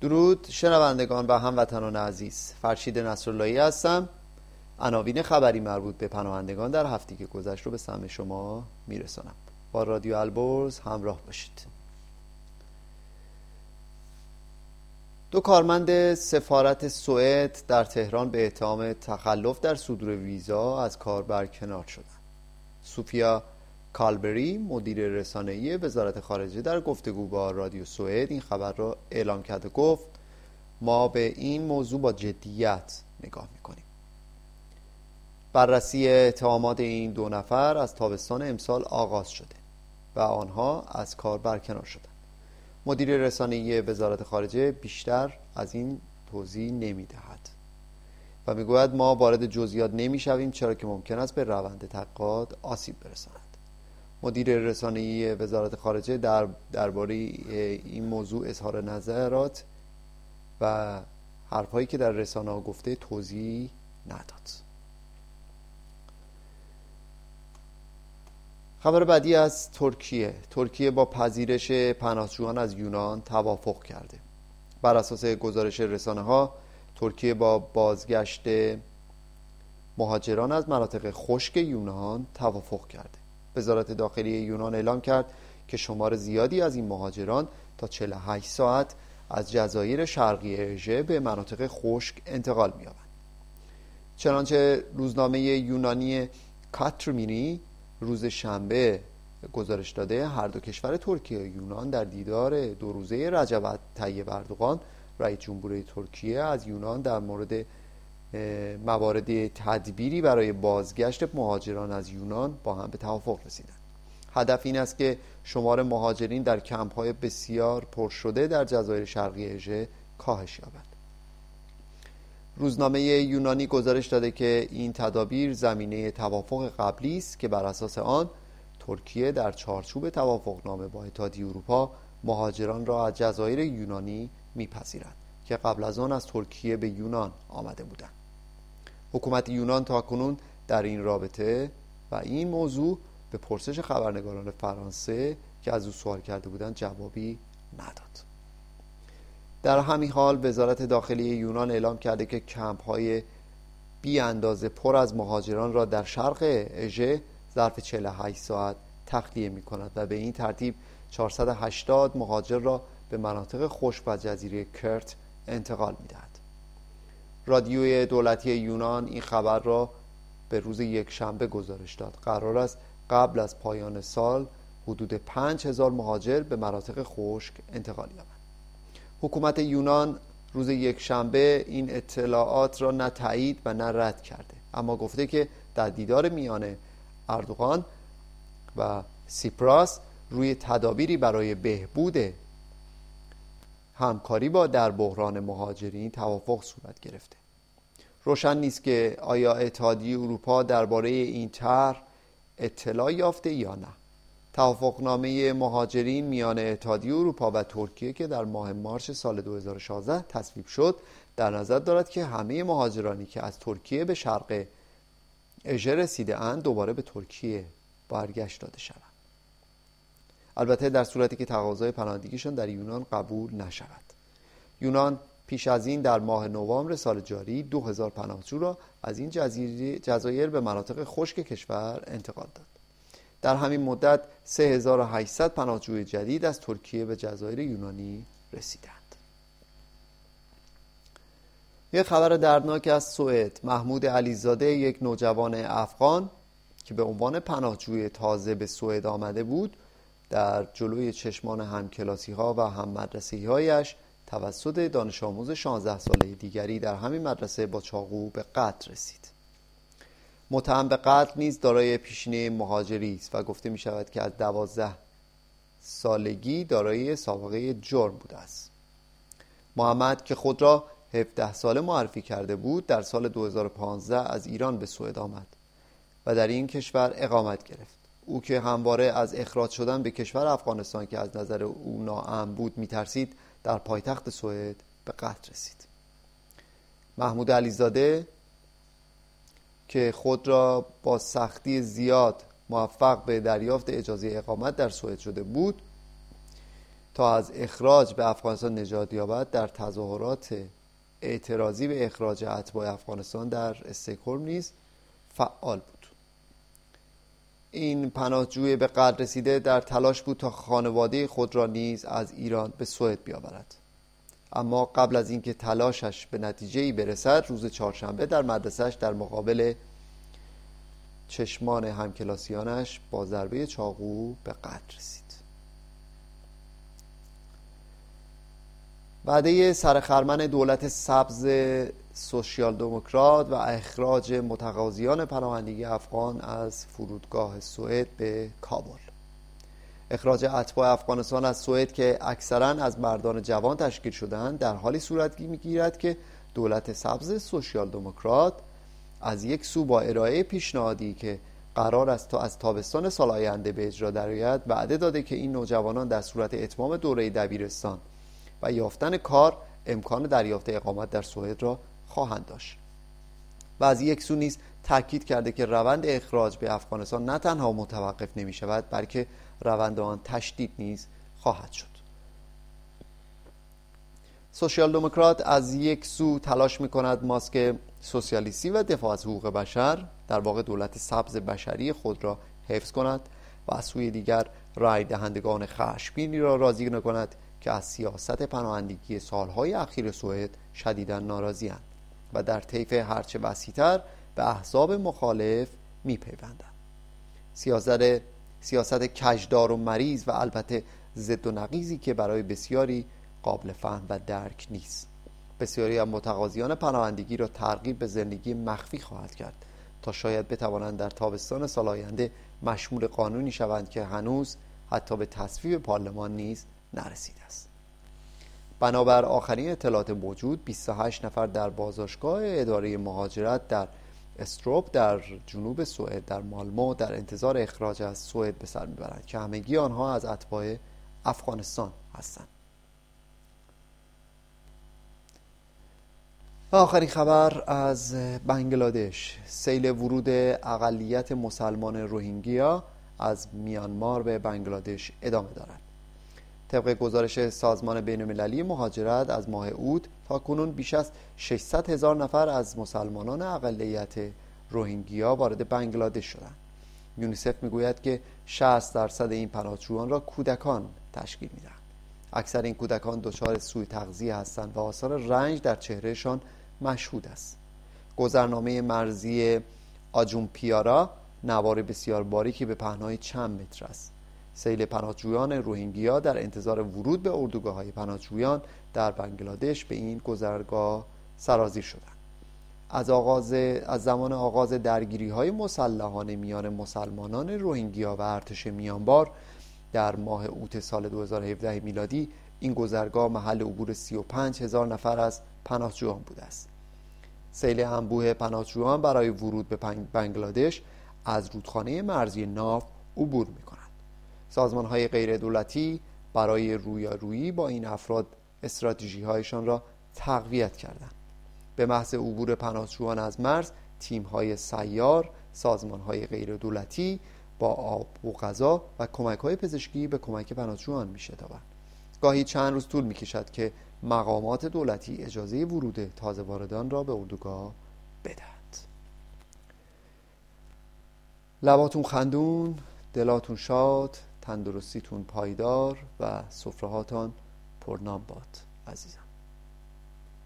درود. شنوندگان و هموطنان عزیز فرشید نصراللهی هستم. عناوین خبری مربوط به پناهندگان در هفته که گذشت رو به سمع شما میرسانم. با رادیو البرز همراه باشید. دو کارمند سفارت سوئد در تهران به اتهام تخلف در صدور ویزا از کار برکنار شدند. سوفیا کالبری مدیر رسانه‌ای وزارت خارجه در گفتگو با رادیو سوئد این خبر را اعلام کرد و گفت ما به این موضوع با جدیت نگاه می‌کنیم. بررسی اتهامات این دو نفر از تابستان امسال آغاز شده و آنها از کار برکنار شدند. مدیر رسانه‌ای وزارت خارجه بیشتر از این توضیح نمی‌دهد و می‌گوید ما وارد جزئیات نمی‌شویم چرا که ممکن است به روند تحقیقات آسیب برساند. مدیر رسانه‌ای وزارت خارجه در درباره این موضوع اظهار نظرات و حرفهایی که در رسانه ها گفته توضیح نداد. خبر بعدی از ترکیه. ترکیه با پذیرش پناهجویان از یونان توافق کرده. بر اساس گزارش رسانه ها ترکیه با بازگشت مهاجران از مناطق خشک یونان توافق کرده. وزارت داخلی یونان اعلام کرد که شمار زیادی از این مهاجران تا 48 ساعت از جزایر شرقی اژه به مناطق خشک انتقال می‌یابند. چنانچه روزنامه یونانی کاترمینی روز شنبه گزارش داده هر دو کشور ترکیه و یونان در دیدار دو روزه رجب طیب اردوغان رئیس جمهوری ترکیه از یونان در مورد موارد تدبیری برای بازگشت مهاجران از یونان با هم به توافق رسیدند. هدف این است که شمار مهاجرین در کمپ های بسیار پر شده در جزایر شرقی اژه کاهش یابد. روزنامه یونانی گزارش داده که این تدابیر زمینه توافق قبلی است که بر اساس آن ترکیه در چارچوب توافقنامه با اتحادیه اروپا مهاجران را از جزایر یونانی میپذیرد که قبل از آن از ترکیه به یونان آمده بودند. حکومت یونان تا کنون در این رابطه و این موضوع به پرسش خبرنگاران فرانسه که از او سوال کرده بودند جوابی نداد در همین حال وزارت داخلی یونان اعلام کرده که کمپ های بی اندازه پر از مهاجران را در شرق اژه ظرف 48 ساعت تخلیه می کند و به این ترتیب 480 مهاجر را به مناطق خشک و جزیره کرت انتقال می دهد. رادیوی دولتی یونان این خبر را به روز یک شنبه گزارش داد. قرار است قبل از پایان سال حدود 5000 مهاجر به مناطق خشک انتقال یابند. حکومت یونان روز یک شنبه این اطلاعات را نه تایید و نه رد کرده اما گفته که در دیدار میان اردوغان و سیپراس روی تدابیری برای بهبود همکاری با در بحران مهاجرین توافق صورت گرفته. روشن نیست که آیا اتحادیه اروپا درباره این طرح اطلاع یافته یا نه. توافقنامه مهاجرین میان اتحادیه اروپا و ترکیه که در ماه مارچ سال 2016 تصویب شد در نظر دارد که همه مهاجرانی که از ترکیه به شرق اژه رسیده اند دوباره به ترکیه برگشت داده شوند. البته در صورتی که تقاضای پناهندگیشان در یونان قبول نشود. یونان پیش از این در ماه نوامبر سال جاری 2000 پناهجو را از این جزایر به مناطق خشک کشور انتقال داد. در همین مدت 3800 پناهجوی جدید از ترکیه به جزایر یونانی رسیدند. یک خبر دردناک از سوئد. محمود علیزاده یک نوجوان افغان که به عنوان پناهجوی تازه به سوئد آمده بود در جلوی چشمان همکلاسی ها و هم مدرسی هایش توسط دانش آموز 16 ساله دیگری در همین مدرسه با چاقو به قتل رسید. متهم به قتل نیز دارای پیشینه مهاجری است و گفته می شود که از دوازده سالگی دارای سابقه جرم بوده است. محمد که خود را 17 ساله معرفی کرده بود در سال 2015 از ایران به سوئد آمد و در این کشور اقامت گرفت. او که همواره از اخراج شدن به کشور افغانستان که از نظر او ناامن بود میترسید در پایتخت سوئد به قتل رسید. محمود علیزاده که خود را با سختی زیاد موفق به دریافت اجازه اقامت در سوئد شده بود تا از اخراج به افغانستان نجات یابد در تظاهرات اعتراضی به اخراج اتباع افغانستان در استکهلم نیز فعال بود. این پناهجوی به قدر رسیده در تلاش بود تا خانواده خود را نیز از ایران به سوئد بیاورد. اما قبل از اینکه تلاشش به نتیجه ای برسد روز چهارشنبه در مدرسهش در مقابل چشمان همکلاسیانش با ضربه چاقو به قتل رسید. بعده سرخرمن دولت سبز سوسیال دموکرات و اخراج متقاضیان پناهندگی افغان از فرودگاه سوئد به کابل. اخراج اتباع افغانستان از سوئد که اکثرا از مردان جوان تشکیل شدند در حالی صورت می‌گیرد که دولت سبز سوسیال دموکرات از یک سو با ارائه پیشنهادی که قرار است تا از تابستان سال آینده به اجرا درآید وعده داده که این نوجوانان در صورت اتمام دوره دبیرستان و یافتن کار امکان دریافت اقامت در سوئد را خواهند داشت. و از یک سو نیز تاکید کرده که روند اخراج به افغانستان نه تنها متوقف نمی شود بلکه روند آن تشدید نیز خواهد شد. سوسیال دموکرات از یک سو تلاش می کند ماسک سوسیالیستی و دفاع از حقوق بشر در واقع دولت سبز بشری خود را حفظ کند و از سوی دیگر رای دهندگان خشمگینی را راضی نکند که از سیاست پناهندگی سالهای اخیر سوئد شدیدا ناراضیاند. و در طیف هرچه وسیعتر به احزاب مخالف میپیوندند. سیاست سیاست کجدار و مریض و البته ضد و نقیزی که برای بسیاری قابل فهم و درک نیست. بسیاری از متقاضیان پناهندگی را ترغیب به زندگی مخفی خواهد کرد تا شاید بتوانند در تابستان سال آینده مشمول قانونی شوند که هنوز حتی به تصویب پارلمان نیز نرسیده است. بنابر آخرین اطلاعات موجود 28 نفر در بازداشتگاه اداره مهاجرت در استروپ در جنوب سوئد در مالمو در انتظار اخراج از سوئد به سر می‌برند که همگی آنها از اتباع افغانستان هستند. آخرین خبر از بنگلادش. سیل ورود اقلیت مسلمان روهینگیا از میانمار به بنگلادش ادامه دارد. طبق گزارش سازمان بین المللی مهاجرت از ماه اود تا کنون بیش از 600 هزار نفر از مسلمانان اقلیت روهینگیا وارد بنگلادش شدند. یونیسف می‌گوید که 60 درصد این پناهجویان را کودکان تشکیل می‌دهند. اکثر این کودکان دچار سوی تغذیه هستند و آثار رنج در چهرهشان مشهود است. گذرنامه مرزی آجون پیارا نوار بسیار باریکی به پهنای چند متر است. سیل پناهجویان روهینگیا در انتظار ورود به اردوگاه های پناهجویان در بنگلادش به این گذرگاه سرازیر شدند. از, آغاز، از زمان آغاز درگیری های مسلحانه میان مسلمانان روهینگیا و ارتش میانبار در ماه اوت سال 2017 میلادی این گذرگاه محل عبور 35 هزار نفر از پناهجویان بوده است. سیل انبوه پناهجویان برای ورود به بنگلادش از رودخانه مرزی ناف عبور می کنند سازمان های غیر دولتی برای رویارویی با این افراد استراتژی هایشان را تقویت کردند. به محض عبور پناهجویان از مرز تیم های سیار سازمان های غیر دولتی با آب و غذا و کمک های پزشکی به کمک پناهجویان می شتابند گاهی چند روز طول می کشد که مقامات دولتی اجازه ورود تازه واردان را به اردوگاه بدهد. لباتون خندون دلاتون شاد تندرستیتون پایدار و سفرهاتان پرنام باد عزیزم.